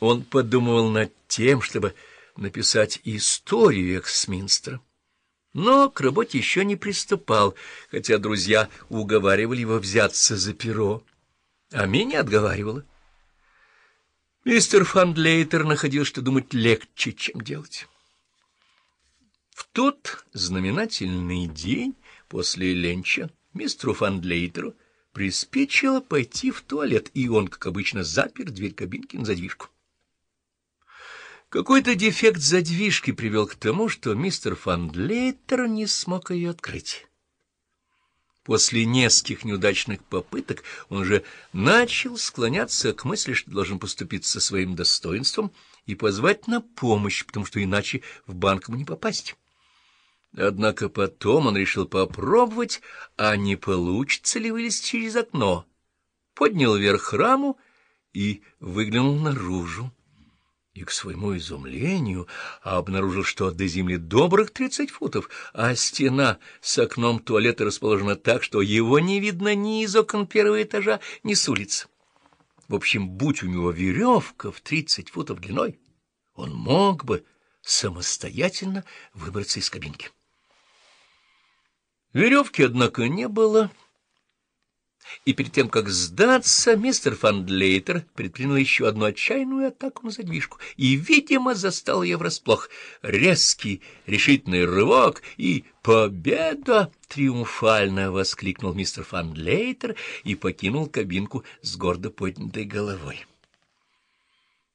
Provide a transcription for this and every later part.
Он подумывал над тем, чтобы написать историю Эксминстера. Но к работе еще не приступал, хотя друзья уговаривали его взяться за перо. А меня отговаривала. Мистер Фандлейтер находил, что думать легче, чем делать. В тот знаменательный день после ленча мистеру Фандлейтеру приспичило пойти в туалет, и он, как обычно, запер дверь кабинки на задвижку. Какой-то дефект задвижки привел к тому, что мистер Фандлейтер не смог ее открыть. После нескольких неудачных попыток он уже начал склоняться к мысли, что должен поступить со своим достоинством и позвать на помощь, потому что иначе в банк ему не попасть. Однако потом он решил попробовать, а не получится ли вылезть через окно. Поднял вверх раму и выглянул наружу и, к своему изумлению, обнаружил, что до земли добрых тридцать футов, а стена с окном туалета расположена так, что его не видно ни из окон первого этажа, ни с улицы. В общем, будь у него веревка в тридцать футов длиной, он мог бы самостоятельно выбраться из кабинки. Веревки, однако, не было, — и перед тем, как сдаться, мистер Фандлейтер предпринял еще одну отчаянную атаку на задвижку и, видимо, застал ее врасплох. Резкий, решительный рывок и победа! — триумфально воскликнул мистер Фандлейтер и покинул кабинку с гордо поднятой головой.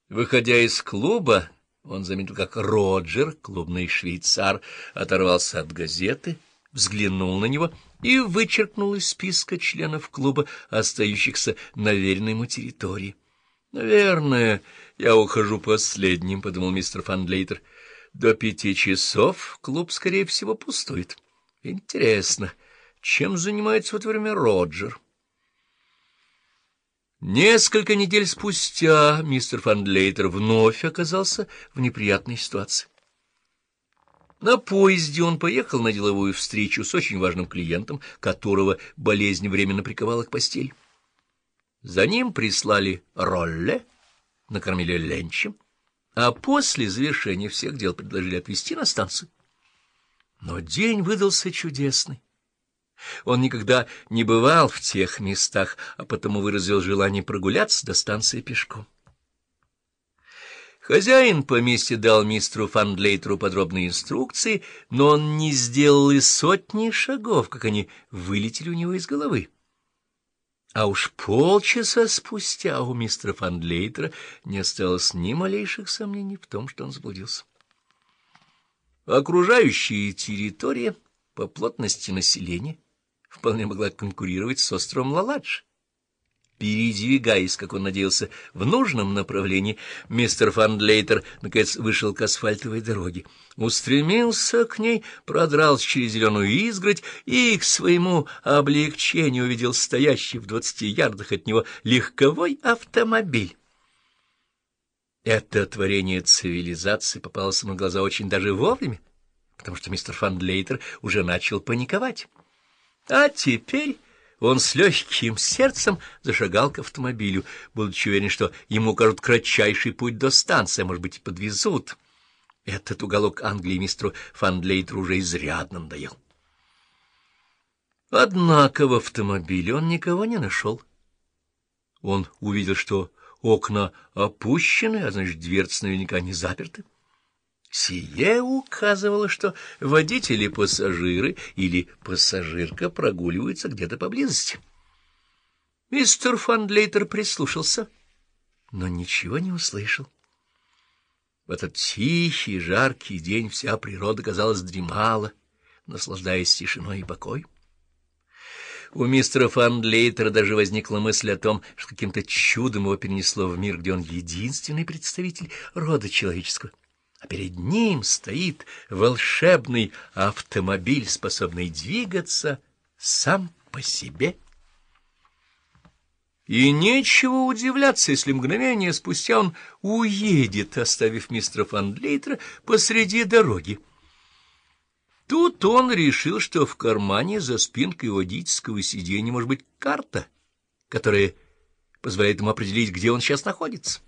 Выходя из клуба, он заметил, как Роджер, клубный швейцар, оторвался от газеты, взглянул на него — и вычеркнул из списка членов клуба, остающихся на веренной ему территории. — Наверное, я ухожу последним, — подумал мистер Фандлейтер. — До пяти часов клуб, скорее всего, пустует. Интересно, чем занимается в это время Роджер? Несколько недель спустя мистер Фандлейтер вновь оказался в неприятной ситуации. На поезде он поехал на деловую встречу с очень важным клиентом, которого болезнь временно приковала к постели. За ним прислали ролле, накормили ленчем, а после завершения всех дел предложили отвезти на станцию. Но день выдался чудесный. Он никогда не бывал в тех местах, а потому выразил желание прогуляться до станции пешком. Хозяин поместья дал мистеру Фандлейтеру подробные инструкции, но он не сделал и сотни шагов, как они вылетели у него из головы. А уж полчаса спустя у мистера Фандлейтера не осталось ни малейших сомнений в том, что он заблудился. Окружающая территория по плотности населения вполне могла конкурировать с островом Лаладж. Передвигаясь, как он надеялся, в нужном направлении, мистер Фандлейтер, наконец, вышел к асфальтовой дороге, устремился к ней, продрался через зеленую изгородь и, к своему облегчению, увидел стоящий в двадцати ярдах от него легковой автомобиль. Это творение цивилизации попалось ему на глаза очень даже вовремя, потому что мистер Фандлейтер уже начал паниковать. А теперь... Он с легким сердцем зашагал к автомобилю, будучи уверен, что ему укажут кратчайший путь до станции, а, может быть, и подвезут. Этот уголок Англии мистеру Фандлейтеру уже изрядно надоел. Однако в автомобиле он никого не нашел. Он увидел, что окна опущены, а значит, дверцы наверняка не заперты. Сие указывало, что водители-пассажиры или пассажирка прогуливаются где-то поблизости. Мистер Фандлейтер прислушался, но ничего не услышал. В этот тихий, жаркий день вся природа, казалось, дремала, наслаждаясь тишиной и покой. У мистера Фандлейтера даже возникла мысль о том, что каким-то чудом его перенесло в мир, где он единственный представитель рода человеческого а перед ним стоит волшебный автомобиль, способный двигаться сам по себе. И нечего удивляться, если мгновение спустя он уедет, оставив мистера Фандлейтера посреди дороги. Тут он решил, что в кармане за спинкой водительского сиденья может быть карта, которая позволяет ему определить, где он сейчас находится.